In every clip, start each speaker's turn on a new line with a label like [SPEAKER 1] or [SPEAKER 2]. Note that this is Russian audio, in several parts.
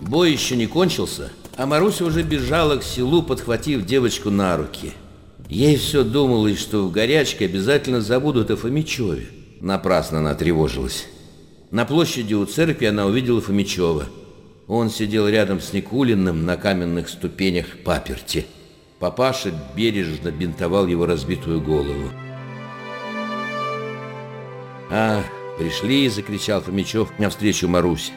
[SPEAKER 1] Бой еще не кончился, а Маруся уже бежала к селу, подхватив девочку на руки. Ей все думалось, что в горячке обязательно забудут о Фомичеве. Напрасно она тревожилась. На площади у церкви она увидела Фомичева. Он сидел рядом с Никулиным на каменных ступенях паперти. Папаша бережно бинтовал его разбитую голову. «А, пришли!» — закричал Фомичев навстречу Марусе.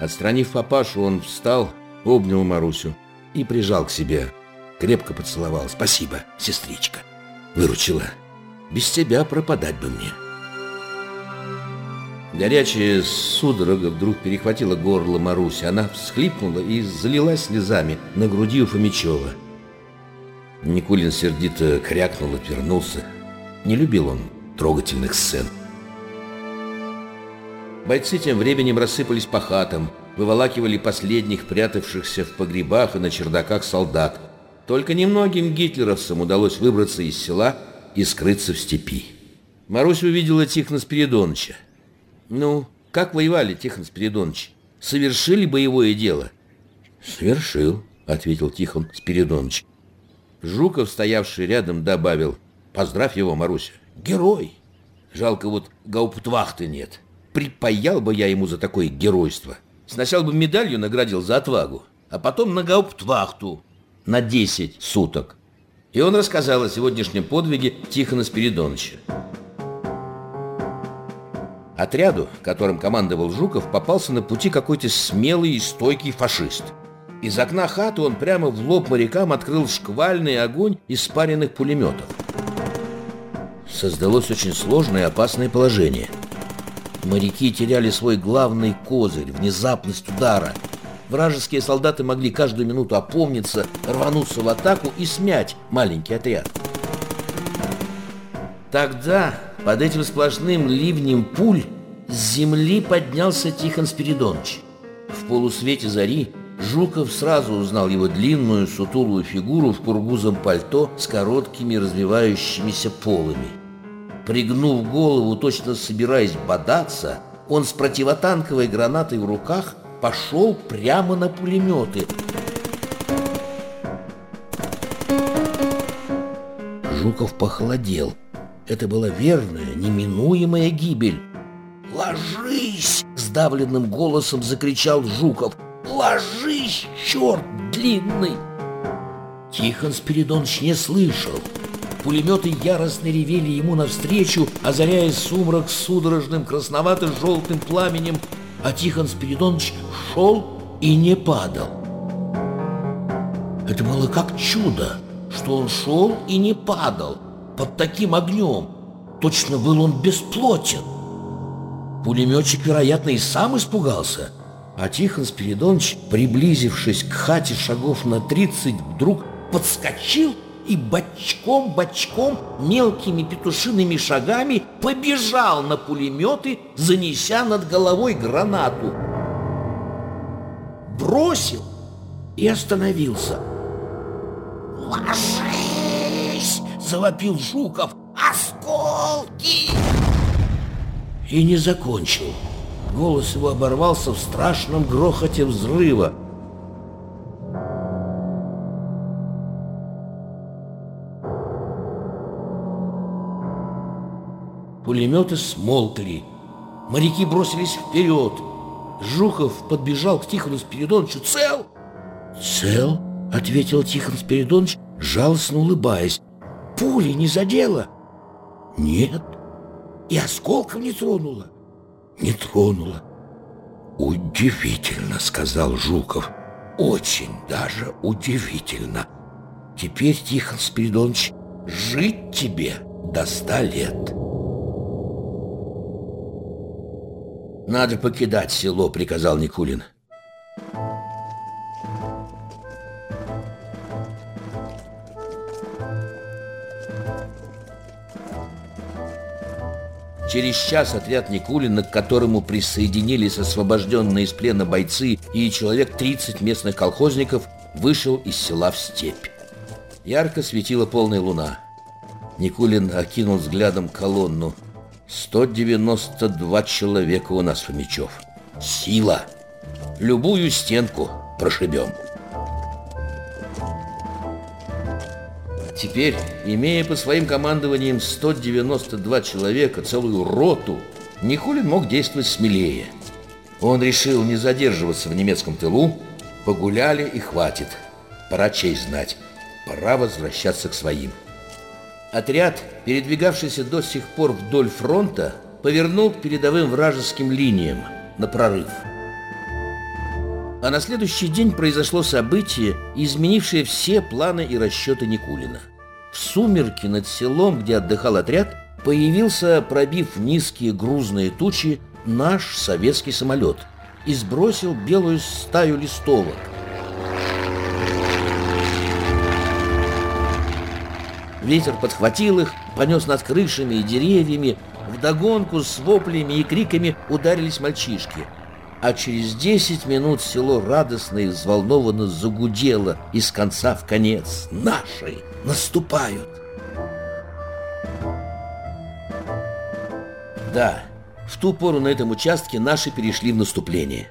[SPEAKER 1] Отстранив папашу, он встал, обнял Марусю и прижал к себе. Крепко поцеловал. «Спасибо, сестричка. Выручила. Без тебя пропадать бы мне». Горячая судорога вдруг перехватила горло Маруси. Она всхлипнула и залилась слезами на груди у Фомичева. Никулин сердито крякнул, отвернулся. Не любил он трогательных сцен. Бойцы тем временем рассыпались по хатам, выволакивали последних прятавшихся в погребах и на чердаках солдат. Только немногим гитлеровцам удалось выбраться из села и скрыться в степи. Марусь увидела Тихона Спиридоновича. «Ну, как воевали, Тихон Спиридонович? Совершили боевое дело?» «Совершил», — ответил Тихон Спиридонович. Жуков, стоявший рядом, добавил. «Поздравь его, Маруся. Герой! Жалко, вот гауптвахты нет» припаял бы я ему за такое геройство. Сначала бы медалью наградил за отвагу, а потом на гауптвахту на 10 суток. И он рассказал о сегодняшнем подвиге Тихона Спиридоновича. Отряду, которым командовал Жуков, попался на пути какой-то смелый и стойкий фашист. Из окна хаты он прямо в лоб морякам открыл шквальный огонь из спаренных пулеметов. Создалось очень сложное и опасное положение – Моряки теряли свой главный козырь – внезапность удара. Вражеские солдаты могли каждую минуту опомниться, рвануться в атаку и смять маленький отряд. Тогда под этим сплошным ливнем пуль с земли поднялся Тихон Спиридонович. В полусвете зари Жуков сразу узнал его длинную сутулую фигуру в кургузом пальто с короткими развивающимися полами. Пригнув голову, точно собираясь бодаться, он с противотанковой гранатой в руках пошел прямо на пулеметы. Жуков похолодел. Это была верная, неминуемая гибель. «Ложись!» — сдавленным голосом закричал Жуков. «Ложись, черт длинный!» Тихон Спиридонович не слышал. Пулеметы яростно ревели ему навстречу, озаряя сумрак судорожным красновато-желтым пламенем, а Тихон Спиридонович шел и не падал. Это было как чудо, что он шел и не падал под таким огнем. Точно был он бесплотен. Пулеметчик, вероятно, и сам испугался. А Тихон Спиридонович, приблизившись к хате шагов на тридцать, вдруг подскочил и бочком-бочком мелкими петушиными шагами побежал на пулеметы, занеся над головой гранату. Бросил и остановился. «Ложись!» — завопил Жуков. «Осколки!» И не закончил. Голос его оборвался в страшном грохоте взрыва. Пулеметы смолкли. Моряки бросились вперед. Жухов подбежал к Тихону Спиридоновичу. «Цел?» «Цел?» — ответил Тихон Спиридонович, жалостно улыбаясь. «Пули не задела?» «Нет». «И осколком не тронула?» «Не тронула». «Удивительно», — сказал Жуков. «Очень даже удивительно. Теперь, Тихон Спиридонович, жить тебе до ста лет». «Надо покидать село», — приказал Никулин. Через час отряд Никулина, к которому присоединились освобожденные из плена бойцы и человек 30 местных колхозников, вышел из села в степь. Ярко светила полная луна. Никулин окинул взглядом колонну – 192 человека у нас, Фомичев. Сила! Любую стенку прошибем. Теперь, имея по своим командованиям 192 человека, целую роту, Никулин мог действовать смелее. Он решил не задерживаться в немецком тылу, погуляли и хватит. Пора честь знать, пора возвращаться к своим. Отряд, передвигавшийся до сих пор вдоль фронта, повернул к передовым вражеским линиям на прорыв. А на следующий день произошло событие, изменившее все планы и расчеты Никулина. В сумерки над селом, где отдыхал отряд, появился, пробив низкие грузные тучи, наш советский самолет и сбросил белую стаю листовок. Ветер подхватил их, понес над крышами и деревьями, вдогонку с воплями и криками ударились мальчишки – а через десять минут село радостно и взволнованно загудело из конца в конец. Наши наступают! Да, в ту пору на этом участке наши перешли в наступление.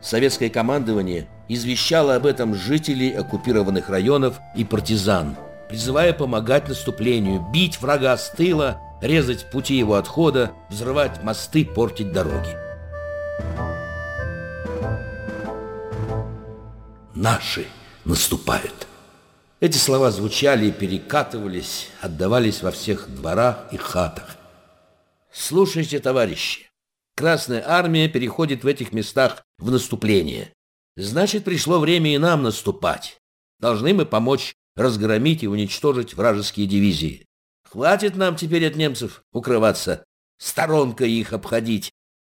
[SPEAKER 1] Советское командование извещало об этом жителей оккупированных районов и партизан, призывая помогать наступлению, бить врага с тыла, резать пути его отхода, взрывать мосты, портить дороги. наши наступают. Эти слова звучали и перекатывались, отдавались во всех дворах и хатах. Слушайте, товарищи, Красная Армия переходит в этих местах в наступление. Значит, пришло время и нам наступать. Должны мы помочь разгромить и уничтожить вражеские дивизии. Хватит нам теперь от немцев укрываться, сторонкой их обходить.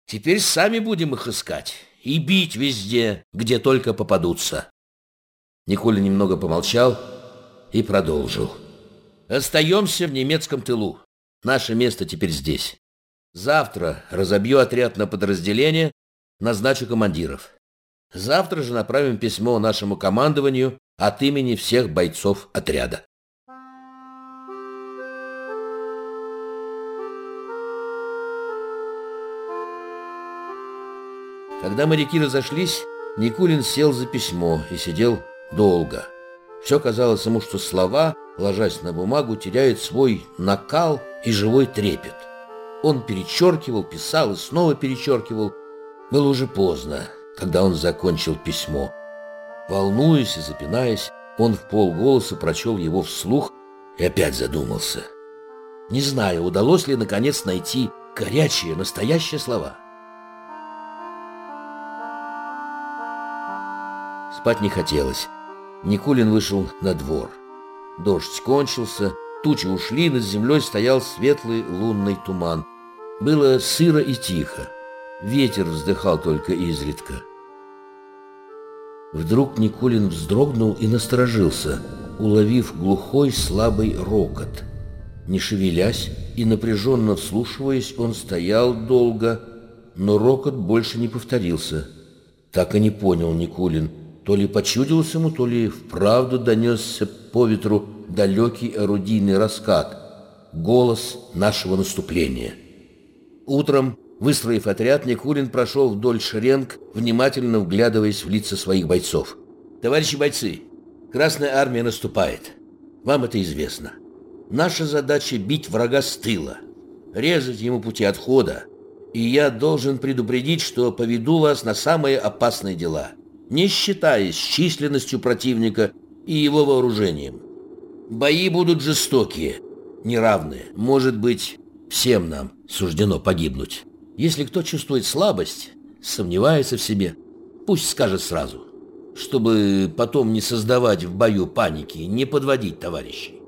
[SPEAKER 1] Теперь сами будем их искать и бить везде, где только попадутся. Николя немного помолчал и продолжил. «Остаемся в немецком тылу. Наше место теперь здесь. Завтра разобью отряд на подразделения, назначу командиров. Завтра же направим письмо нашему командованию от имени всех бойцов отряда. Когда моряки разошлись, Никулин сел за письмо и сидел долго. Все казалось ему, что слова, ложась на бумагу, теряют свой накал и живой трепет. Он перечеркивал, писал и снова перечеркивал. Было уже поздно, когда он закончил письмо. Волнуясь и запинаясь, он в полголоса прочел его вслух и опять задумался. Не знаю, удалось ли наконец найти горячие, настоящие слова. Спать не хотелось. Никулин вышел на двор. Дождь кончился, тучи ушли, над землей стоял светлый лунный туман. Было сыро и тихо. Ветер вздыхал только изредка. Вдруг Никулин вздрогнул и насторожился, уловив глухой слабый рокот. Не шевелясь и напряженно вслушиваясь, он стоял долго, но рокот больше не повторился. Так и не понял Никулин, то ли почудился ему, то ли вправду донесся по ветру далекий орудийный раскат, голос нашего наступления. Утром, выстроив отряд, Никулин прошел вдоль шеренг, внимательно вглядываясь в лица своих бойцов. «Товарищи бойцы, Красная Армия наступает. Вам это известно. Наша задача — бить врага с тыла, резать ему пути отхода, и я должен предупредить, что поведу вас на самые опасные дела — не считаясь численностью противника и его вооружением. Бои будут жестокие, неравные. Может быть, всем нам суждено погибнуть. Если кто чувствует слабость, сомневается в себе, пусть скажет сразу, чтобы потом не создавать в бою паники, не подводить товарищей.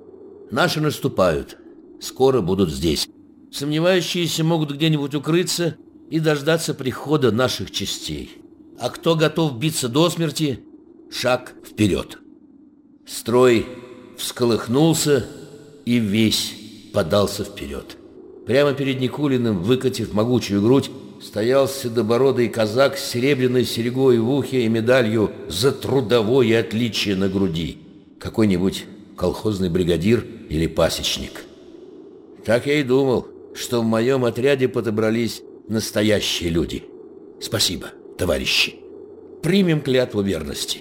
[SPEAKER 1] Наши наступают, скоро будут здесь. Сомневающиеся могут где-нибудь укрыться и дождаться прихода наших частей а кто готов биться до смерти, шаг вперед. Строй всколыхнулся и весь подался вперед. Прямо перед Никулиным, выкатив могучую грудь, стоял седобородый казак с серебряной серьгой в ухе и медалью за трудовое отличие на груди. Какой-нибудь колхозный бригадир или пасечник. Так я и думал, что в моем отряде подобрались настоящие люди. Спасибо товарищи. примем клятву верности.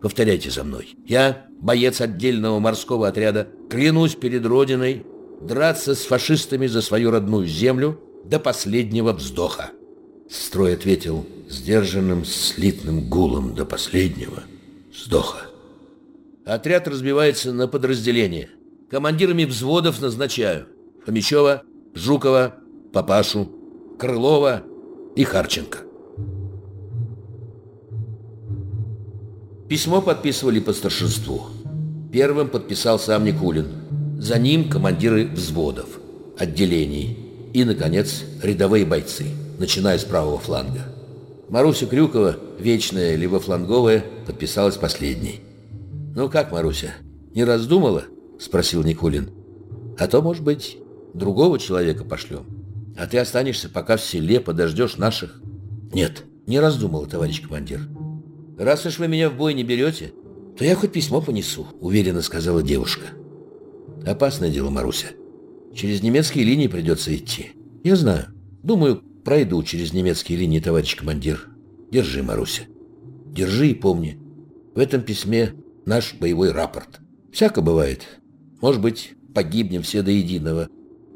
[SPEAKER 1] Повторяйте за мной. Я, боец отдельного морского отряда, клянусь перед Родиной драться с фашистами за свою родную землю до последнего вздоха. Строй ответил сдержанным слитным гулом до последнего вздоха. Отряд разбивается на подразделения. Командирами взводов назначаю Фомичева, Жукова, Папашу, Крылова и Харченко. Письмо подписывали по старшинству. Первым подписал сам Никулин. За ним командиры взводов, отделений и, наконец, рядовые бойцы, начиная с правого фланга. Маруся Крюкова, вечная либо фланговая, подписалась последней. «Ну как, Маруся, не раздумала?» – спросил Никулин. «А то, может быть, другого человека пошлем. А ты останешься пока в селе, подождешь наших». «Нет, не раздумала, товарищ командир». «Раз уж вы меня в бой не берете, то я хоть письмо понесу», — уверенно сказала девушка. «Опасное дело, Маруся. Через немецкие линии придется идти. Я знаю. Думаю, пройду через немецкие линии, товарищ командир. Держи, Маруся. Держи и помни. В этом письме наш боевой рапорт. Всяко бывает. Может быть, погибнем все до единого.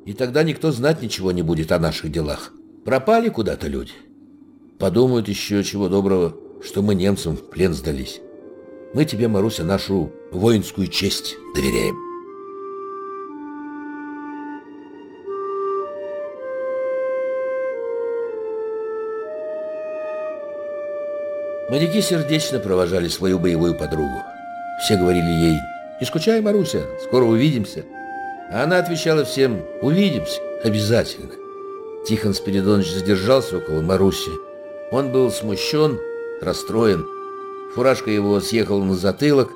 [SPEAKER 1] И тогда никто знать ничего не будет о наших делах. Пропали куда-то люди. Подумают еще чего доброго, что мы немцам в плен сдались. Мы тебе, Маруся, нашу воинскую честь доверяем. Моряки сердечно провожали свою боевую подругу. Все говорили ей «Не скучай, Маруся, скоро увидимся». А она отвечала всем «Увидимся, обязательно». Тихон Спиридонович задержался около Маруси. Он был смущен, расстроен. Фуражка его съехала на затылок,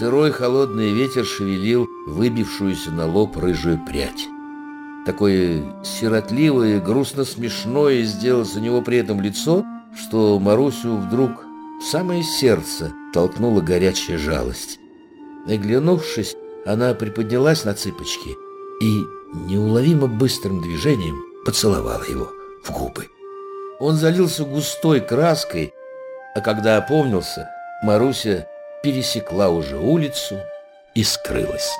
[SPEAKER 1] сырой холодный ветер шевелил выбившуюся на лоб рыжую прядь. Такое сиротливое, грустно-смешное сделалось у него при этом лицо, что Марусю вдруг в самое сердце толкнула горячая жалость. Наглянувшись, она приподнялась на цыпочки и неуловимо быстрым движением поцеловала его в губы. Он залился густой краской, а когда опомнился, Маруся пересекла уже улицу и скрылась.